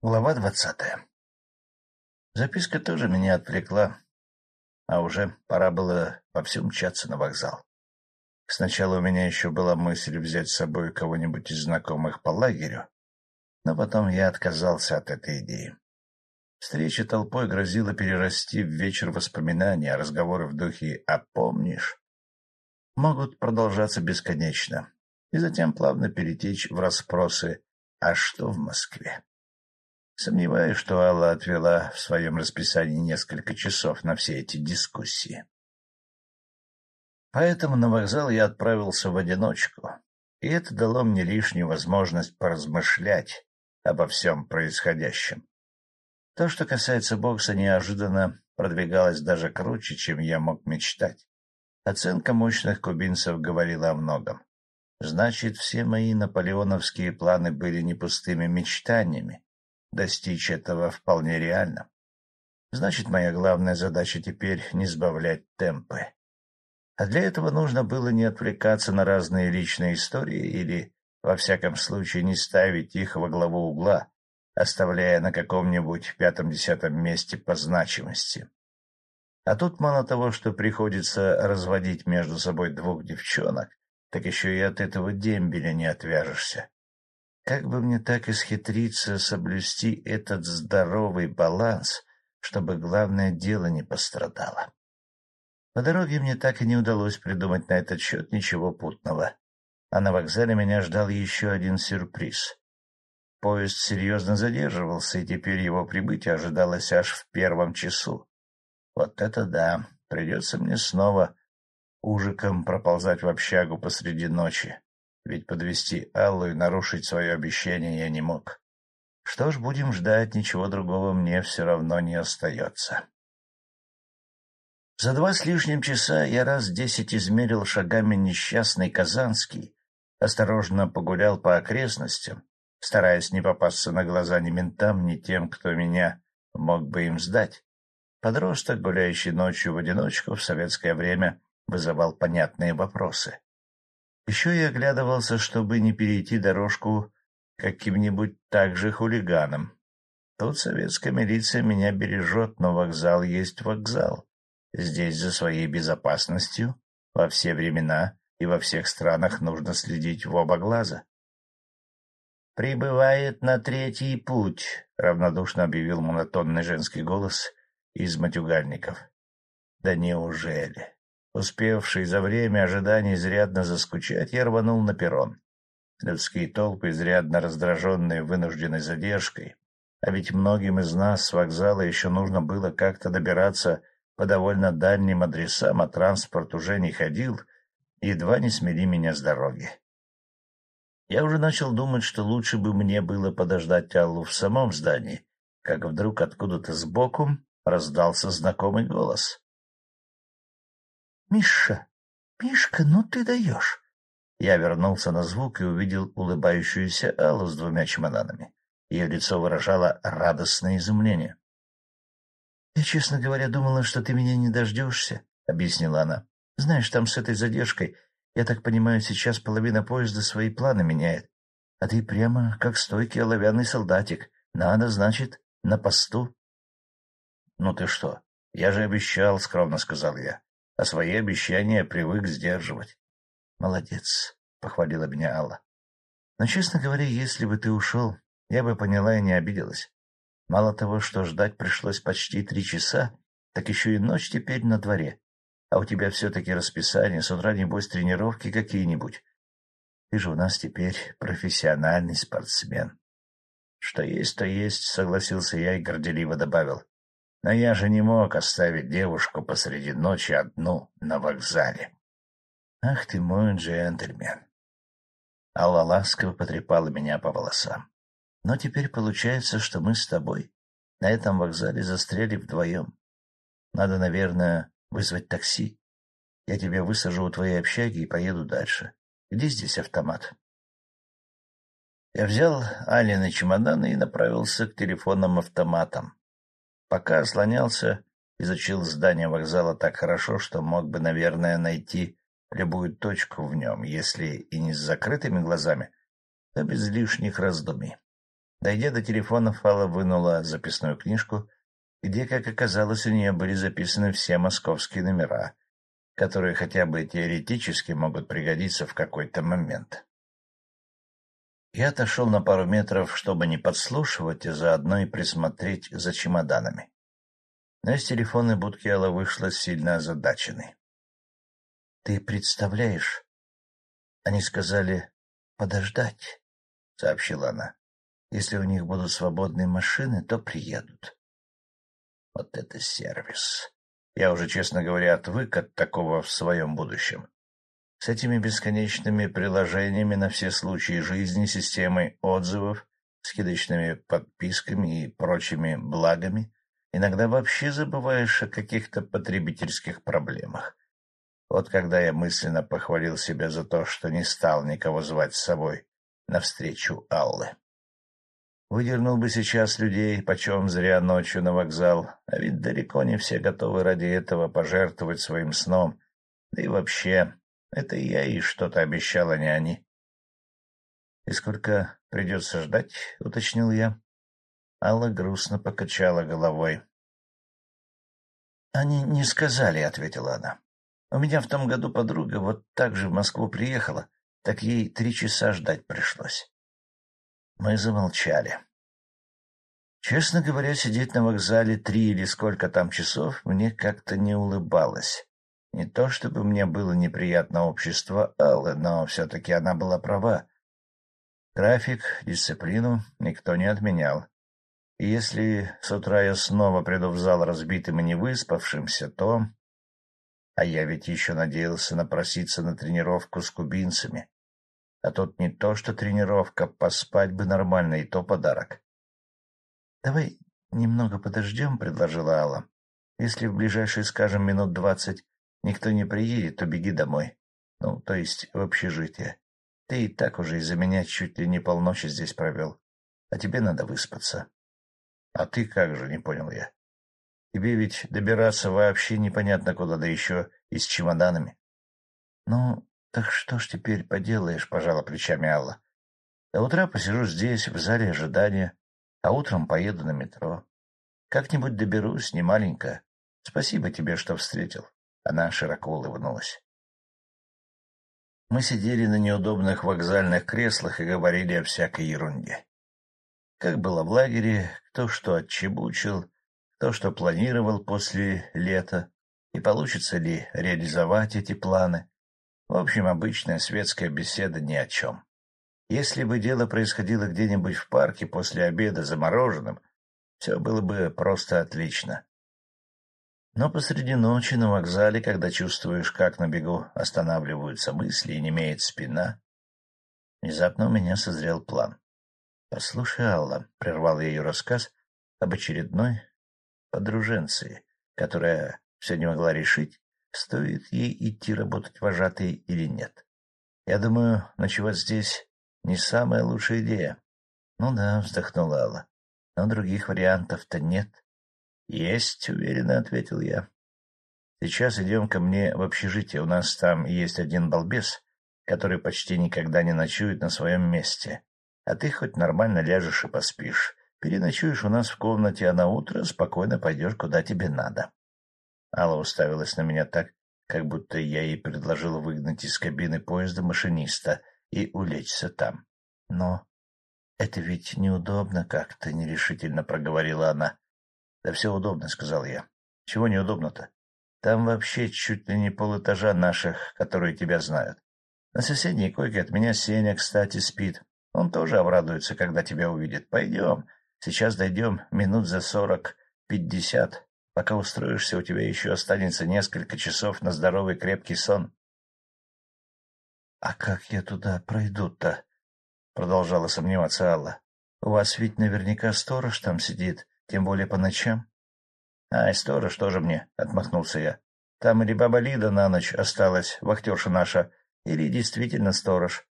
Глава двадцатая Записка тоже меня отвлекла, а уже пора было вовсю мчаться на вокзал. Сначала у меня еще была мысль взять с собой кого-нибудь из знакомых по лагерю, но потом я отказался от этой идеи. Встреча толпой грозила перерасти в вечер воспоминаний, а разговоры в духе «а помнишь?» могут продолжаться бесконечно и затем плавно перетечь в расспросы «а что в Москве?». Сомневаюсь, что Алла отвела в своем расписании несколько часов на все эти дискуссии. Поэтому на вокзал я отправился в одиночку, и это дало мне лишнюю возможность поразмышлять обо всем происходящем. То, что касается бокса, неожиданно продвигалось даже круче, чем я мог мечтать. Оценка мощных кубинцев говорила о многом. Значит, все мои наполеоновские планы были не пустыми мечтаниями. Достичь этого вполне реально. Значит, моя главная задача теперь — не сбавлять темпы. А для этого нужно было не отвлекаться на разные личные истории или, во всяком случае, не ставить их во главу угла, оставляя на каком-нибудь пятом-десятом месте по значимости. А тут мало того, что приходится разводить между собой двух девчонок, так еще и от этого дембеля не отвяжешься. Как бы мне так исхитриться соблюсти этот здоровый баланс, чтобы главное дело не пострадало? По дороге мне так и не удалось придумать на этот счет ничего путного. А на вокзале меня ждал еще один сюрприз. Поезд серьезно задерживался, и теперь его прибытие ожидалось аж в первом часу. Вот это да! Придется мне снова ужиком проползать в общагу посреди ночи, ведь подвести Аллу и нарушить свое обещание я не мог. Что ж, будем ждать, ничего другого мне все равно не остается. За два с лишним часа я раз десять измерил шагами несчастный Казанский, осторожно погулял по окрестностям, стараясь не попасться на глаза ни ментам, ни тем, кто меня мог бы им сдать. Подросток, гуляющий ночью в одиночку, в советское время вызывал понятные вопросы. Еще я оглядывался, чтобы не перейти дорожку каким-нибудь также хулиганом. Тут советская милиция меня бережет, но вокзал есть вокзал. Здесь за своей безопасностью во все времена и во всех странах нужно следить в оба глаза. «Прибывает на третий путь», — равнодушно объявил монотонный женский голос из матюгальников. «Да неужели?» Успевший за время ожидания изрядно заскучать, я рванул на перрон. Людские толпы, изрядно раздраженные вынужденной задержкой, а ведь многим из нас с вокзала еще нужно было как-то добираться по довольно дальним адресам, а транспорт уже не ходил, едва не смели меня с дороги. Я уже начал думать, что лучше бы мне было подождать Аллу в самом здании, как вдруг откуда-то сбоку раздался знакомый голос. — Миша, Мишка, ну ты даешь! Я вернулся на звук и увидел улыбающуюся Аллу с двумя чемоданами. Ее лицо выражало радостное изумление. — Я, честно говоря, думала, что ты меня не дождешься, — объяснила она. — Знаешь, там с этой задержкой я так понимаю, сейчас половина поезда свои планы меняет. А ты прямо как стойкий оловянный солдатик. Надо, значит, на посту. — Ну ты что? Я же обещал, — скромно сказал я. А свои обещания привык сдерживать. — Молодец, — похвалила меня Алла. — Но, честно говоря, если бы ты ушел, я бы поняла и не обиделась. Мало того, что ждать пришлось почти три часа, так еще и ночь теперь на дворе. А у тебя все-таки расписание, с утра, небось, тренировки какие-нибудь. Ты же у нас теперь профессиональный спортсмен. — Что есть, то есть, — согласился я и горделиво добавил. — Но я же не мог оставить девушку посреди ночи одну на вокзале. — Ах ты мой джентльмен! Алла ласково потрепала меня по волосам. — Но теперь получается, что мы с тобой на этом вокзале застряли вдвоем. Надо, наверное, вызвать такси. Я тебя высажу у твоей общаги и поеду дальше. Где здесь автомат? Я взял Алины чемоданы и направился к телефонным автоматам. Пока слонялся, изучил здание вокзала так хорошо, что мог бы, наверное, найти любую точку в нем, если и не с закрытыми глазами, то без лишних раздумий. Дойдя до телефона, Фала вынула записную книжку, где, как оказалось, у нее были записаны все московские номера, которые хотя бы теоретически могут пригодиться в какой-то момент. Я отошел на пару метров, чтобы не подслушивать, и заодно и присмотреть за чемоданами. Но из телефонной будки Алла вышла сильно озадаченной. — Ты представляешь? Они сказали подождать, — сообщила она. — Если у них будут свободные машины, то приедут. Вот это сервис. Я уже, честно говоря, отвык от такого в своем будущем. С этими бесконечными приложениями на все случаи жизни, системой отзывов, скидочными подписками и прочими благами, иногда вообще забываешь о каких-то потребительских проблемах. Вот когда я мысленно похвалил себя за то, что не стал никого звать с собой навстречу Аллы. Выдернул бы сейчас людей, почем зря ночью на вокзал, а ведь далеко не все готовы ради этого пожертвовать своим сном, да и вообще это я ей что-то обещал, а не они. — И сколько придется ждать? — уточнил я. Алла грустно покачала головой. — Они не сказали, — ответила она. — У меня в том году подруга вот так же в Москву приехала, так ей три часа ждать пришлось. Мы замолчали. Честно говоря, сидеть на вокзале три или сколько там часов мне как-то не улыбалось. Не то чтобы мне было неприятно общество Аллы, но все-таки она была права. График, дисциплину никто не отменял. И если с утра я снова приду в зал разбитым и невыспавшимся, то... А я ведь еще надеялся напроситься на тренировку с кубинцами. А тут не то что тренировка, поспать бы нормально, и то подарок. — Давай немного подождем, — предложила Алла. — Если в ближайшие, скажем, минут двадцать Никто не приедет, то беги домой. Ну, то есть в общежитие. Ты и так уже из-за меня чуть ли не полночи здесь провел. А тебе надо выспаться. А ты как же, не понял я. Тебе ведь добираться вообще непонятно куда, да еще и с чемоданами. Ну, так что ж теперь поделаешь, пожала плечами Алла. До утра посижу здесь, в зале ожидания, а утром поеду на метро. Как-нибудь доберусь, не маленько. Спасибо тебе, что встретил. Она широко улыбнулась. Мы сидели на неудобных вокзальных креслах и говорили о всякой ерунде. Как было в лагере, кто что отчебучил, кто что планировал после лета, и получится ли реализовать эти планы. В общем, обычная светская беседа ни о чем. Если бы дело происходило где-нибудь в парке после обеда замороженным, все было бы просто отлично. Но посреди ночи на вокзале, когда чувствуешь, как на бегу останавливаются мысли и немеет спина, внезапно у меня созрел план. — Послушай, Алла, — прервал ее рассказ об очередной подруженции, которая все не могла решить, стоит ей идти работать вожатой или нет. Я думаю, ночевать здесь не самая лучшая идея. — Ну да, — вздохнула Алла, — но других вариантов-то нет. — Есть, — уверенно ответил я. — Сейчас идем ко мне в общежитие. У нас там есть один балбес, который почти никогда не ночует на своем месте. А ты хоть нормально ляжешь и поспишь. Переночуешь у нас в комнате, а на утро спокойно пойдешь, куда тебе надо. Алла уставилась на меня так, как будто я ей предложил выгнать из кабины поезда машиниста и улечься там. — Но это ведь неудобно как-то, — нерешительно проговорила она. — Да все удобно, — сказал я. — Чего неудобно-то? Там вообще чуть ли не полэтажа наших, которые тебя знают. На соседней койке от меня Сеня, кстати, спит. Он тоже обрадуется, когда тебя увидит. Пойдем. Сейчас дойдем минут за сорок-пятьдесят. Пока устроишься, у тебя еще останется несколько часов на здоровый крепкий сон. — А как я туда пройду-то? — продолжала сомневаться Алла. — У вас ведь наверняка сторож там сидит тем более по ночам. — Ай, сторож тоже мне, — отмахнулся я. — Там или баба Лида на ночь осталась, вахтерша наша, или действительно сторож.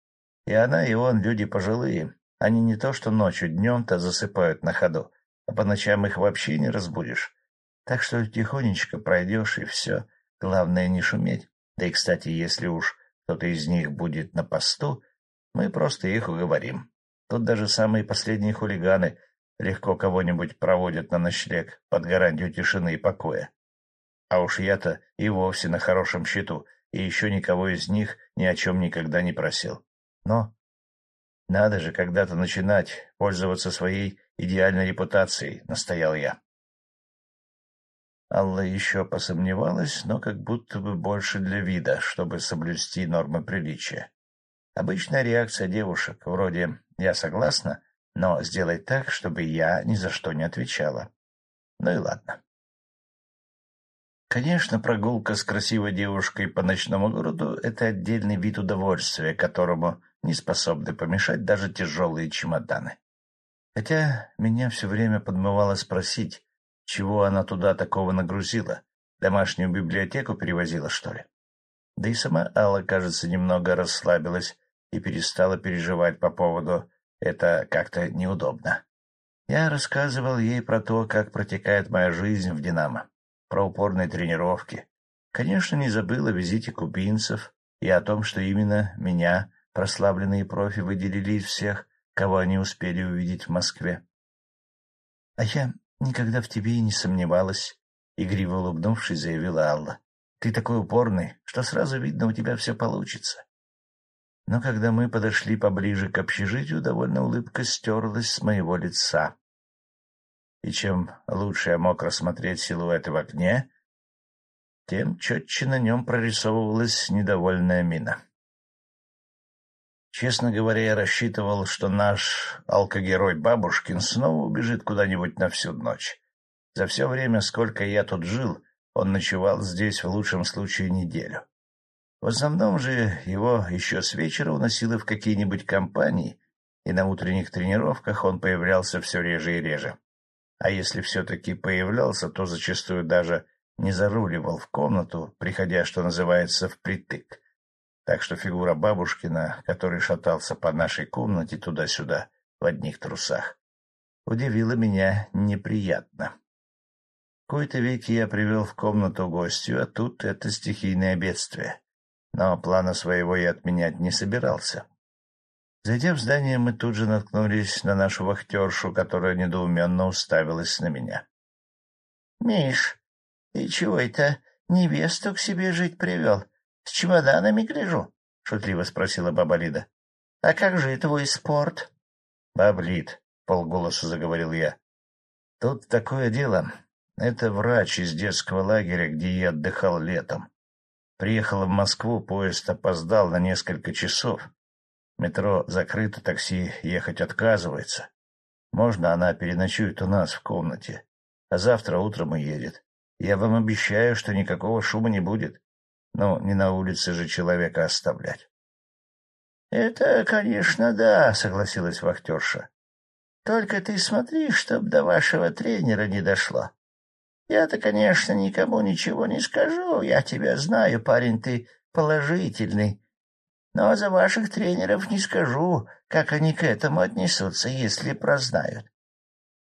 И она, и он люди пожилые. Они не то что ночью, днем-то засыпают на ходу, а по ночам их вообще не разбудишь. Так что тихонечко пройдешь, и все. Главное не шуметь. Да и, кстати, если уж кто-то из них будет на посту, мы просто их уговорим. Тут даже самые последние хулиганы легко кого-нибудь проводят на ночлег под гарантию тишины и покоя. А уж я-то и вовсе на хорошем счету, и еще никого из них ни о чем никогда не просил. Но надо же когда-то начинать пользоваться своей идеальной репутацией, — настоял я. Алла еще посомневалась, но как будто бы больше для вида, чтобы соблюсти нормы приличия. Обычная реакция девушек, вроде «я согласна», но сделай так, чтобы я ни за что не отвечала. Ну и ладно. Конечно, прогулка с красивой девушкой по ночному городу — это отдельный вид удовольствия, которому не способны помешать даже тяжелые чемоданы. Хотя меня все время подмывало спросить, чего она туда такого нагрузила, домашнюю библиотеку перевозила, что ли? Да и сама Алла, кажется, немного расслабилась и перестала переживать по поводу «это как-то неудобно». Я рассказывал ей про то, как протекает моя жизнь в «Динамо», про упорные тренировки. Конечно, не забыл о визите кубинцев и о том, что именно меня прославленные профи выделили из всех, кого они успели увидеть в Москве. — А я никогда в тебе и не сомневалась, — игриво улыбнувшись, заявила Алла. — Ты такой упорный, что сразу видно, у тебя все получится. Но когда мы подошли поближе к общежитию, довольно улыбка стерлась с моего лица. И чем лучше я мог рассмотреть силуэты в окне, тем четче на нем прорисовывалась недовольная мина. Честно говоря, я рассчитывал, что наш алкогерой Бабушкин снова убежит куда-нибудь на всю ночь. За все время, сколько я тут жил, он ночевал здесь в лучшем случае неделю. В основном же его еще с вечера уносило в какие-нибудь компании, и на утренних тренировках он появлялся все реже и реже. А если все-таки появлялся, то зачастую даже не заруливал в комнату, приходя, что называется, впритык так что фигура бабушкина, который шатался по нашей комнате туда-сюда в одних трусах, удивила меня неприятно. Какой-то веки я привел в комнату гостью, а тут это стихийное бедствие. Но плана своего я отменять не собирался. Зайдя в здание, мы тут же наткнулись на нашу вахтершу, которая недоуменно уставилась на меня. — Миш, и чего это невесту к себе жить привел? С чемоданами гляжу, — шутливо спросила баба Лида. — А как же твой спорт? — Баба Лид, — полголоса заговорил я. — Тут такое дело. Это врач из детского лагеря, где я отдыхал летом. Приехала в Москву, поезд опоздал на несколько часов. Метро закрыто, такси ехать отказывается. Можно она переночует у нас в комнате, а завтра утром уедет. Я вам обещаю, что никакого шума не будет. Ну, не на улице же человека оставлять. — Это, конечно, да, — согласилась вахтерша. — Только ты смотри, чтоб до вашего тренера не дошло. Я-то, конечно, никому ничего не скажу, я тебя знаю, парень, ты положительный. Но за ваших тренеров не скажу, как они к этому отнесутся, если прознают.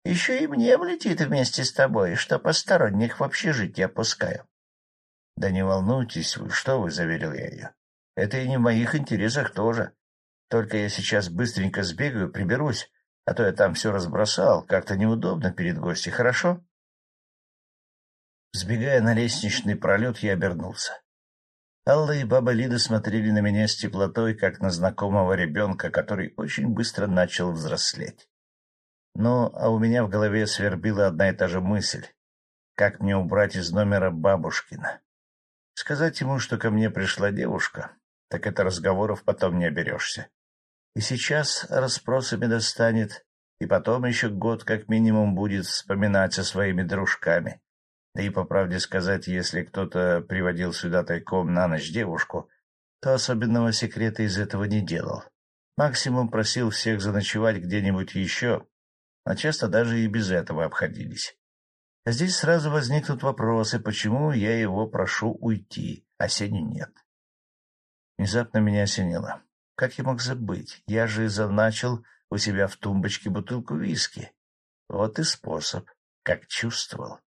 Еще и мне влетит вместе с тобой, что посторонних в общежитие опускаю. — Да не волнуйтесь вы, что вы, — заверил я ее. — Это и не в моих интересах тоже. Только я сейчас быстренько сбегаю, приберусь, а то я там все разбросал, как-то неудобно перед гостей, хорошо? Сбегая на лестничный пролет, я обернулся. Алла и баба Лида смотрели на меня с теплотой, как на знакомого ребенка, который очень быстро начал взрослеть. Но а у меня в голове свербила одна и та же мысль. Как мне убрать из номера бабушкина? Сказать ему, что ко мне пришла девушка, так это разговоров потом не оберешься. И сейчас расспросами достанет, и потом еще год как минимум будет вспоминать со своими дружками. Да и, по правде сказать, если кто-то приводил сюда тайком на ночь девушку, то особенного секрета из этого не делал. Максимум просил всех заночевать где-нибудь еще, а часто даже и без этого обходились. Здесь сразу возникнут вопросы, почему я его прошу уйти, а Сени нет. Внезапно меня осенило. Как я мог забыть? Я же заначил у себя в тумбочке бутылку виски. Вот и способ, как чувствовал.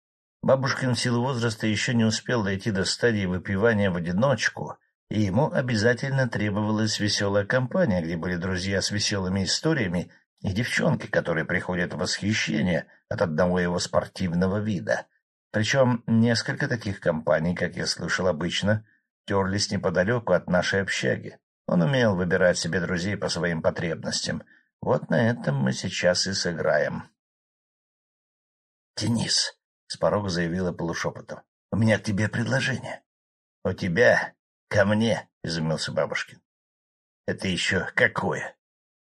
Бабушкин в силу возраста еще не успел дойти до стадии выпивания в одиночку, и ему обязательно требовалась веселая компания, где были друзья с веселыми историями и девчонки, которые приходят в восхищение от одного его спортивного вида. Причем несколько таких компаний, как я слышал обычно, терлись неподалеку от нашей общаги. Он умел выбирать себе друзей по своим потребностям. Вот на этом мы сейчас и сыграем. — Денис, — с порога заявила полушепотом, — у меня к тебе предложение. — У тебя? Ко мне? — изумился бабушкин. — Это еще какое?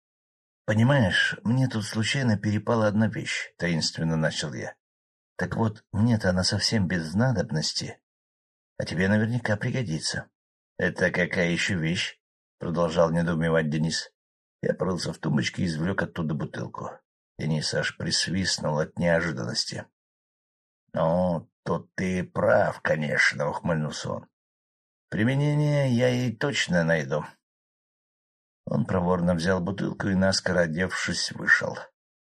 — Понимаешь, мне тут случайно перепала одна вещь, — таинственно начал я. Так вот, мне-то она совсем без надобности, а тебе наверняка пригодится. — Это какая еще вещь? — продолжал недоумевать Денис. Я порылся в тумбочке и извлек оттуда бутылку. Денис аж присвистнул от неожиданности. — Ну, тут ты прав, конечно, — ухмыльнулся он. — Применение я ей точно найду. Он проворно взял бутылку и, наскоро одевшись, вышел.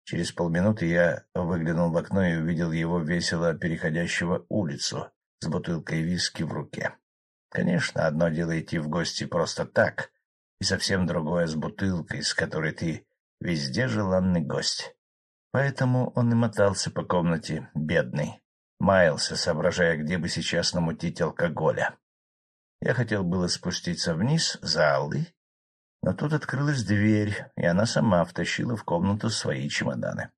Через полминуты я выглянул в окно и увидел его весело переходящего улицу с бутылкой виски в руке. Конечно, одно дело идти в гости просто так, и совсем другое с бутылкой, с которой ты везде желанный гость. Поэтому он и мотался по комнате, бедный, маялся, соображая, где бы сейчас намутить алкоголя. Я хотел было спуститься вниз, за Аллой, но тут открылась дверь, и она сама втащила в комнату свои чемоданы.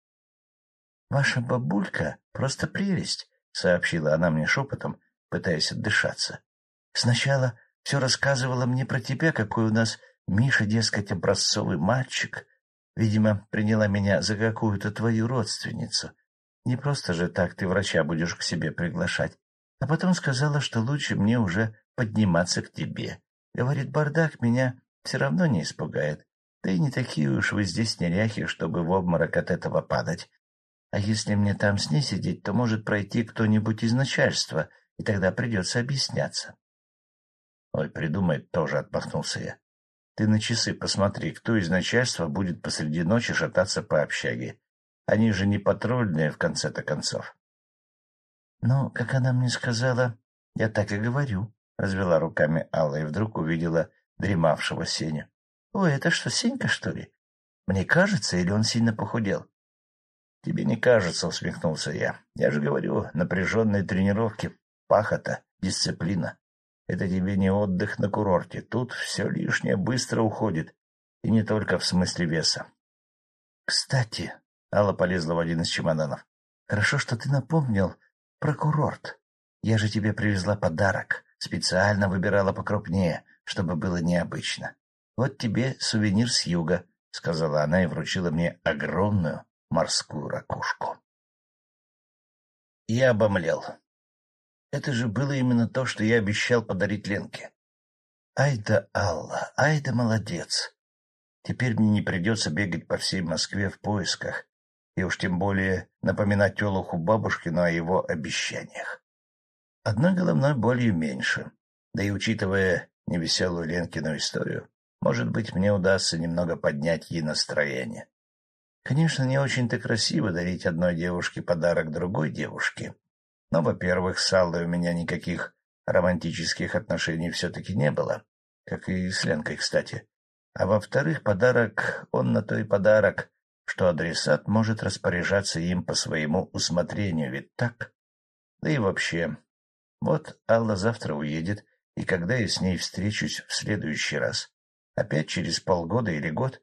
— Ваша бабулька просто прелесть, — сообщила она мне шепотом, пытаясь отдышаться. — Сначала все рассказывала мне про тебя, какой у нас Миша, дескать, образцовый мальчик. Видимо, приняла меня за какую-то твою родственницу. Не просто же так ты врача будешь к себе приглашать. А потом сказала, что лучше мне уже подниматься к тебе. Говорит, бардак меня все равно не испугает. Да и не такие уж вы здесь неряхи, чтобы в обморок от этого падать. А если мне там с ней сидеть, то может пройти кто-нибудь из начальства, и тогда придется объясняться. — Ой, придумай, тоже отмахнулся я. Ты на часы посмотри, кто из начальства будет посреди ночи шататься по общаге. Они же не патрульные, в конце-то концов. — Ну, как она мне сказала, я так и говорю, — развела руками Алла и вдруг увидела дремавшего Сеню. — Ой, это что, Сенька, что ли? Мне кажется, или он сильно похудел? — Тебе не кажется, — усмехнулся я. — Я же говорю, напряженные тренировки, пахота, дисциплина. Это тебе не отдых на курорте. Тут все лишнее быстро уходит. И не только в смысле веса. — Кстати, — Алла полезла в один из чемоданов, — хорошо, что ты напомнил про курорт. Я же тебе привезла подарок. Специально выбирала покрупнее чтобы было необычно. Вот тебе сувенир с юга, — сказала она и вручила мне огромную морскую ракушку. Я обомлел. Это же было именно то, что я обещал подарить Ленке. Ай да Алла, ай да молодец. Теперь мне не придется бегать по всей Москве в поисках, и уж тем более напоминать Телуху бабушкину о его обещаниях. Одной головной болью меньше, да и учитывая невеселую Ленкину историю, может быть, мне удастся немного поднять ей настроение. Конечно, не очень-то красиво дарить одной девушке подарок другой девушке. Но, во-первых, с Аллой у меня никаких романтических отношений все-таки не было, как и с Ленкой, кстати. А во-вторых, подарок, он на то и подарок, что адресат может распоряжаться им по своему усмотрению, ведь так? Да и вообще, вот Алла завтра уедет, и когда я с ней встречусь в следующий раз, опять через полгода или год,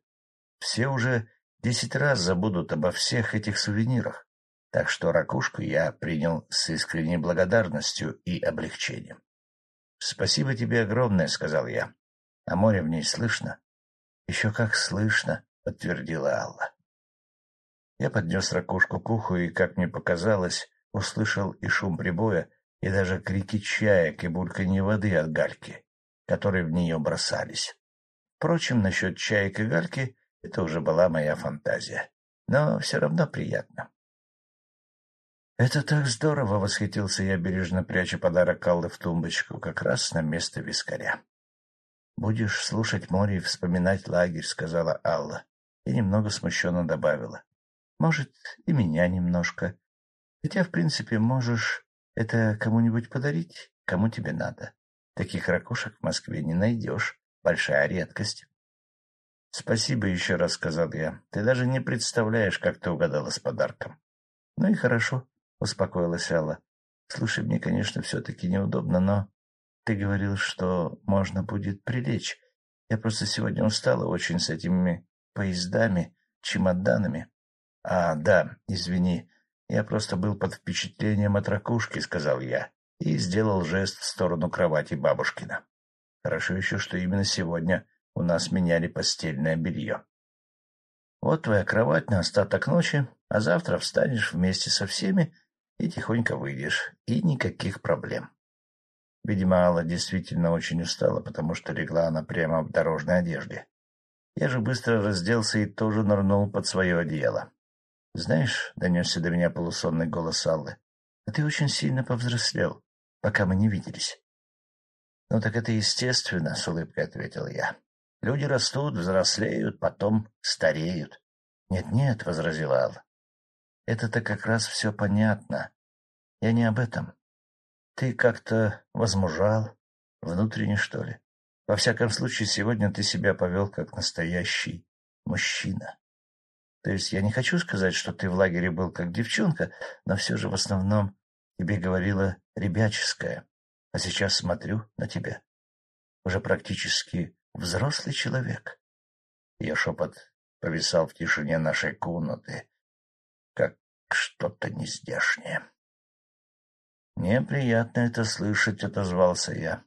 все уже десять раз забудут обо всех этих сувенирах. Так что ракушку я принял с искренней благодарностью и облегчением. — Спасибо тебе огромное, — сказал я. — А море в ней слышно? — Еще как слышно, — подтвердила Алла. Я поднес ракушку к уху и, как мне показалось, услышал и шум прибоя, и даже крики чаек и бульканье воды от гальки, которые в нее бросались. Впрочем, насчет чаек и гальки это уже была моя фантазия, но все равно приятно. — Это так здорово! — восхитился я, бережно пряча подарок Аллы в тумбочку, как раз на место вискаря. — Будешь слушать море и вспоминать лагерь, — сказала Алла, и немного смущенно добавила. — Может, и меня немножко. Хотя, в принципе, можешь это кому-нибудь подарить, кому тебе надо. Таких ракушек в Москве не найдешь. Большая редкость. Спасибо еще раз, — сказал я. Ты даже не представляешь, как ты угадала с подарком. — Ну и хорошо, — успокоилась Алла. — Слушай, мне, конечно, все-таки неудобно, но ты говорил, что можно будет прилечь. Я просто сегодня устала очень с этими поездами, чемоданами. — А, да, извини, я просто был под впечатлением от ракушки, — сказал я, и сделал жест в сторону кровати бабушкина. Хорошо еще, что именно сегодня у нас меняли постельное белье. Вот твоя кровать на остаток ночи, а завтра встанешь вместе со всеми и тихонько выйдешь, и никаких проблем. Видимо, Алла действительно очень устала, потому что легла она прямо в дорожной одежде. Я же быстро разделся и тоже нырнул под свое одеяло. — Знаешь, — донесся до меня полусонный голос Аллы, — а ты очень сильно повзрослел, пока мы не виделись. — Ну так это естественно, — с улыбкой ответил я. — Люди растут, взрослеют, потом стареют. «Нет, — Нет-нет, — возразила Алла. — Это-то как раз все понятно. Я не об этом. Ты как-то возмужал, внутренне, что ли. Во всяком случае, сегодня ты себя повел как настоящий мужчина. То есть я не хочу сказать, что ты в лагере был как девчонка, но все же в основном тебе говорила ребяческое. А сейчас смотрю на тебя. Уже практически взрослый человек. Ее шепот повисал в тишине нашей комнаты, как что-то нездешнее. — Мне приятно это слышать, — отозвался я.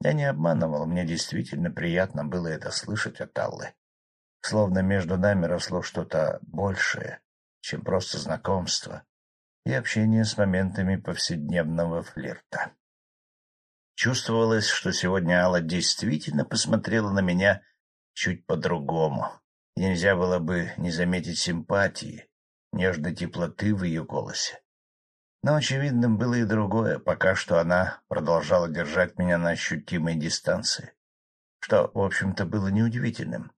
Я не обманывал, мне действительно приятно было это слышать от Аллы. Словно между нами росло что-то большее, чем просто знакомство и общение с моментами повседневного флирта. Чувствовалось, что сегодня Алла действительно посмотрела на меня чуть по-другому, нельзя было бы не заметить симпатии, нежной теплоты в ее голосе. Но очевидным было и другое. Пока что она продолжала держать меня на ощутимой дистанции. Что, в общем-то, было неудивительным.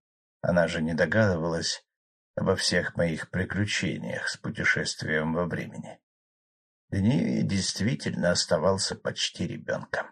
Она же не догадывалась обо всех моих приключениях с путешествием во времени. Я действительно оставался почти ребенком.